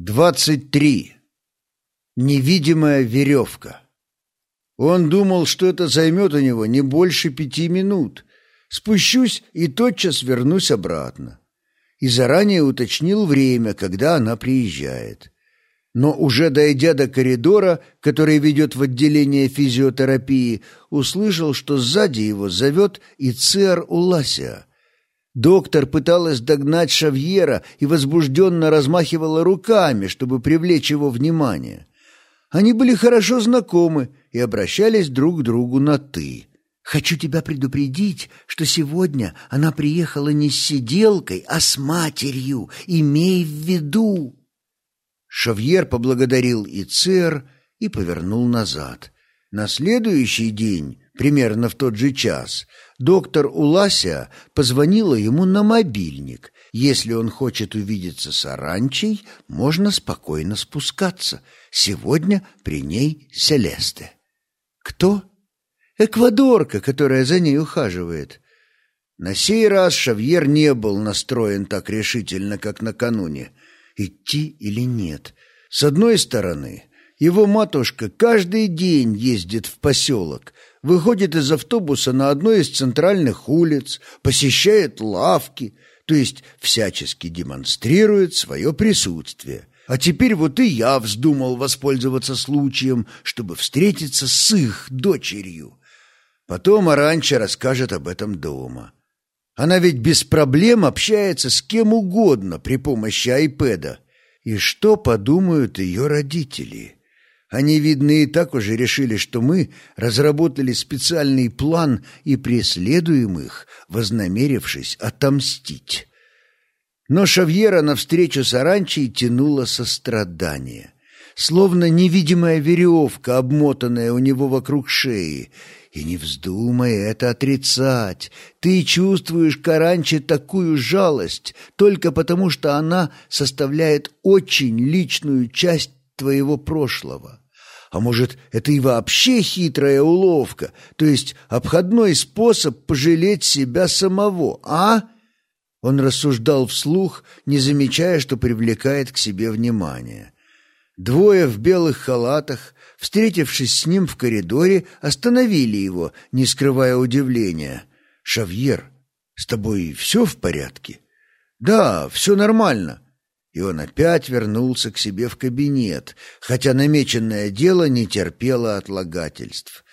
23. Невидимая веревка. Он думал, что это займет у него не больше пяти минут. Спущусь и тотчас вернусь обратно. И заранее уточнил время, когда она приезжает. Но уже дойдя до коридора, который ведет в отделение физиотерапии, услышал, что сзади его зовет Ицер Уласия. Доктор пыталась догнать Шавьера и возбужденно размахивала руками, чтобы привлечь его внимание. Они были хорошо знакомы и обращались друг к другу на «ты». «Хочу тебя предупредить, что сегодня она приехала не с сиделкой, а с матерью. Имей в виду!» Шавьер поблагодарил Ицер и повернул назад. На следующий день, примерно в тот же час, доктор Улася позвонила ему на мобильник. Если он хочет увидеться с Аранчей, можно спокойно спускаться. Сегодня при ней Селесте. Кто? Эквадорка, которая за ней ухаживает. На сей раз Шавьер не был настроен так решительно, как накануне. Идти или нет? С одной стороны, его матушка каждый день ездит в поселок, выходит из автобуса на одной из центральных улиц, посещает лавки, то есть всячески демонстрирует свое присутствие. А теперь вот и я вздумал воспользоваться случаем, чтобы встретиться с их дочерью. Потом Аранча расскажет об этом дома. Она ведь без проблем общается с кем угодно при помощи айпэда. И что подумают ее родители?» Они, видно, и так уже решили, что мы разработали специальный план и преследуем их, вознамерившись отомстить. Но Шавьера навстречу с Аранчей тянуло сострадание. Словно невидимая веревка, обмотанная у него вокруг шеи. И не вздумай это отрицать. Ты чувствуешь к Аранче такую жалость только потому, что она составляет очень личную часть твоего прошлого. А может, это и вообще хитрая уловка, то есть обходной способ пожалеть себя самого, а?» Он рассуждал вслух, не замечая, что привлекает к себе внимание. Двое в белых халатах, встретившись с ним в коридоре, остановили его, не скрывая удивления. «Шавьер, с тобой все в порядке?» «Да, все нормально». И он опять вернулся к себе в кабинет, хотя намеченное дело не терпело отлагательств.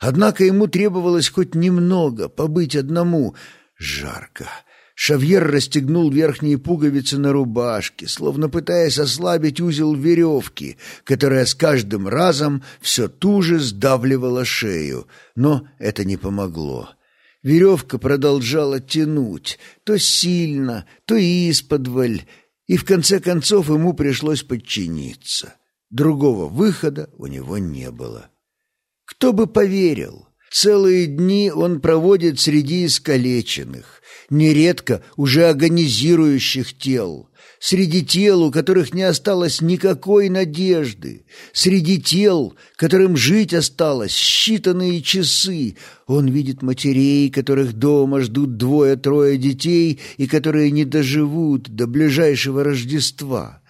Однако ему требовалось хоть немного побыть одному. Жарко. Шавьер расстегнул верхние пуговицы на рубашке, словно пытаясь ослабить узел веревки, которая с каждым разом все туже сдавливала шею. Но это не помогло. Веревка продолжала тянуть, то сильно, то исподволь, и в конце концов ему пришлось подчиниться. Другого выхода у него не было. Кто бы поверил? Целые дни он проводит среди искалеченных, нередко уже агонизирующих тел, среди тел, у которых не осталось никакой надежды, среди тел, которым жить осталось считанные часы. Он видит матерей, которых дома ждут двое-трое детей и которые не доживут до ближайшего Рождества.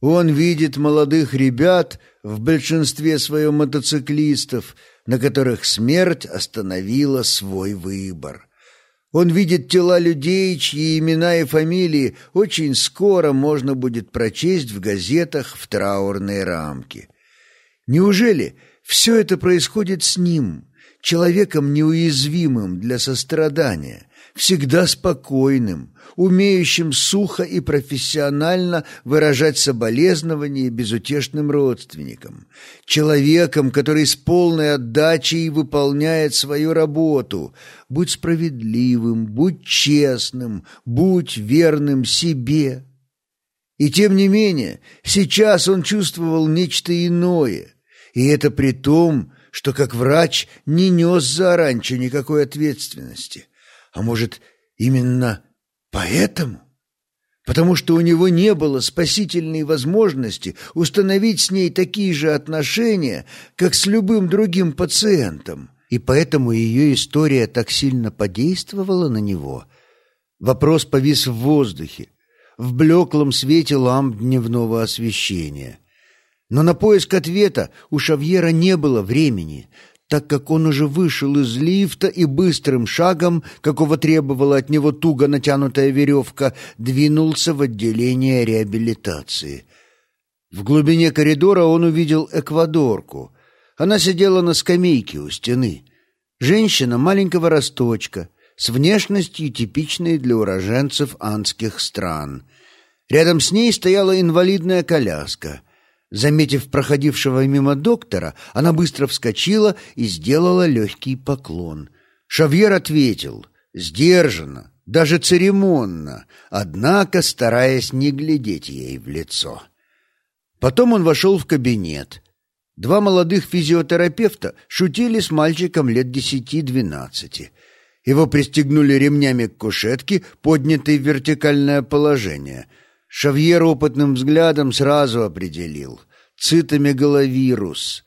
Он видит молодых ребят, в большинстве своем мотоциклистов, на которых смерть остановила свой выбор. Он видит тела людей, чьи имена и фамилии очень скоро можно будет прочесть в газетах в траурной рамке. Неужели все это происходит с ним, человеком неуязвимым для сострадания, всегда спокойным, умеющим сухо и профессионально выражать соболезнования безутешным родственникам, человеком, который с полной отдачей выполняет свою работу. Будь справедливым, будь честным, будь верным себе. И тем не менее, сейчас он чувствовал нечто иное, и это при том, что как врач не нес за раньше никакой ответственности. А может, именно поэтому? Потому что у него не было спасительной возможности установить с ней такие же отношения, как с любым другим пациентом, и поэтому ее история так сильно подействовала на него. Вопрос повис в воздухе. в блеклом свете ламп дневного освещения. Но на поиск ответа у Шавьера не было времени, так как он уже вышел из лифта и быстрым шагом, какого требовала от него туго натянутая веревка, двинулся в отделение реабилитации. В глубине коридора он увидел эквадорку. Она сидела на скамейке у стены. Женщина маленького росточка, с внешностью типичной для уроженцев андских стран. Рядом с ней стояла инвалидная коляска — Заметив проходившего мимо доктора, она быстро вскочила и сделала легкий поклон. Шавьер ответил, сдержанно, даже церемонно, однако стараясь не глядеть ей в лицо. Потом он вошел в кабинет. Два молодых физиотерапевта шутили с мальчиком лет десяти-двенадцати. Его пристегнули ремнями к кушетке, поднятой в вертикальное положение — Шавьер опытным взглядом сразу определил — цитомегаловирус.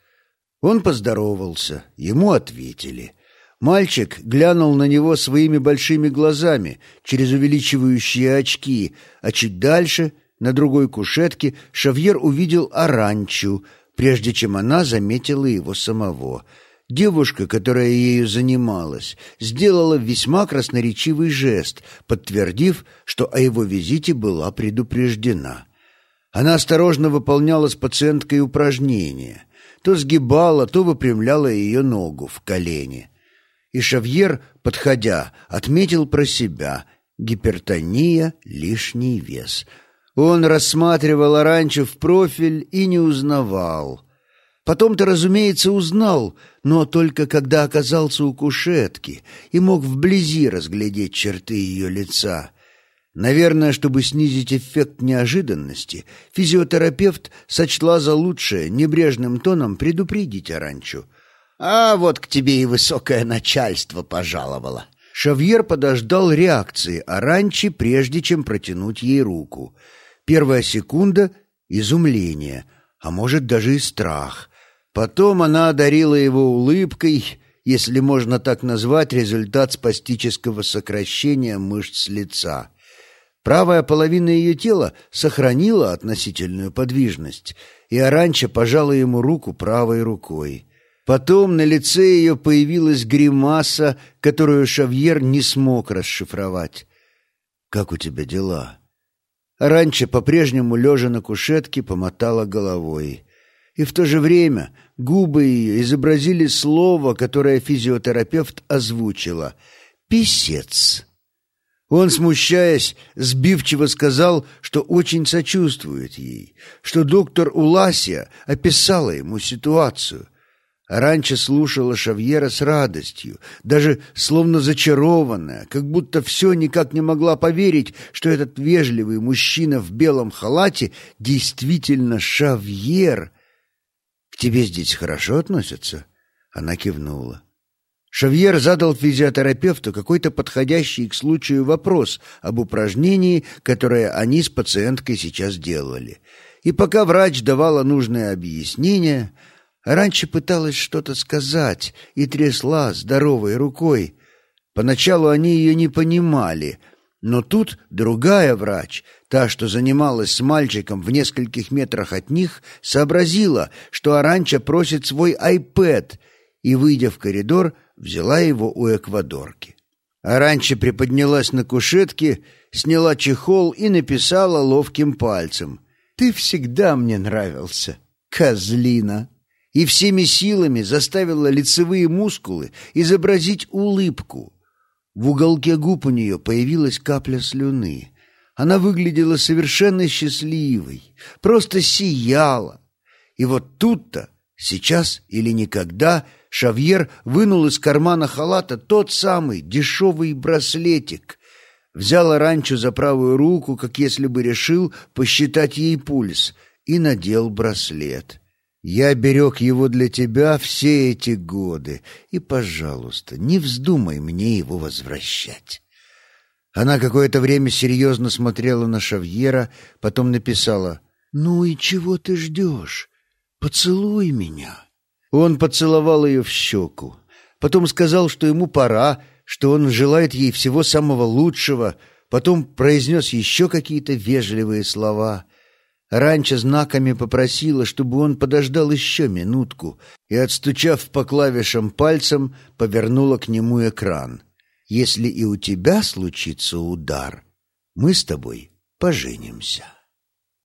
Он поздоровался, ему ответили. Мальчик глянул на него своими большими глазами через увеличивающие очки, а чуть дальше, на другой кушетке, Шавьер увидел Аранчу, прежде чем она заметила его самого — Девушка, которая ею занималась, сделала весьма красноречивый жест, подтвердив, что о его визите была предупреждена. Она осторожно выполняла с пациенткой упражнения, то сгибала, то выпрямляла ее ногу в колени. И Шавьер, подходя, отметил про себя гипертония, лишний вес. Он рассматривал раньше в профиль и не узнавал. Потом-то, разумеется, узнал, но только когда оказался у кушетки и мог вблизи разглядеть черты ее лица. Наверное, чтобы снизить эффект неожиданности, физиотерапевт сочла за лучшее небрежным тоном предупредить Аранчу. «А вот к тебе и высокое начальство пожаловало». Шавьер подождал реакции Аранчи, прежде чем протянуть ей руку. Первая секунда — изумление, а может даже и страх — Потом она одарила его улыбкой, если можно так назвать результат спастического сокращения мышц лица. Правая половина ее тела сохранила относительную подвижность, и Аранча пожала ему руку правой рукой. Потом на лице ее появилась гримаса, которую Шавьер не смог расшифровать. «Как у тебя дела?» Аранча, по-прежнему лежа на кушетке, помотала головой. И в то же время Губы ее изобразили слово, которое физиотерапевт озвучила. «Писец». Он, смущаясь, сбивчиво сказал, что очень сочувствует ей, что доктор Уласия описала ему ситуацию. А раньше слушала Шавьера с радостью, даже словно зачарованная, как будто все никак не могла поверить, что этот вежливый мужчина в белом халате действительно Шавьер, «К тебе здесь хорошо относятся?» Она кивнула. Шавьер задал физиотерапевту какой-то подходящий к случаю вопрос об упражнении, которое они с пациенткой сейчас делали. И пока врач давала нужное объяснение, раньше пыталась что-то сказать и трясла здоровой рукой. Поначалу они ее не понимали — но тут другая врач, та, что занималась с мальчиком в нескольких метрах от них, сообразила, что Аранча просит свой iPad, и, выйдя в коридор, взяла его у эквадорки. Аранча приподнялась на кушетке, сняла чехол и написала ловким пальцем. «Ты всегда мне нравился, козлина!» И всеми силами заставила лицевые мускулы изобразить улыбку, в уголке губ у нее появилась капля слюны. Она выглядела совершенно счастливой, просто сияла. И вот тут-то, сейчас или никогда, Шавьер вынул из кармана халата тот самый дешевый браслетик, взял ранчо за правую руку, как если бы решил посчитать ей пульс, и надел браслет. Я берег его для тебя все эти годы, и, пожалуйста, не вздумай мне его возвращать». Она какое-то время серьезно смотрела на Шавьера, потом написала «Ну и чего ты ждешь? Поцелуй меня». Он поцеловал ее в щеку, потом сказал, что ему пора, что он желает ей всего самого лучшего, Потом произнес еще какие-то вежливые слова. Раньше знаками попросила, чтобы он подождал еще минутку, и, отстучав по клавишам пальцем, повернула к нему экран. «Если и у тебя случится удар, мы с тобой поженимся».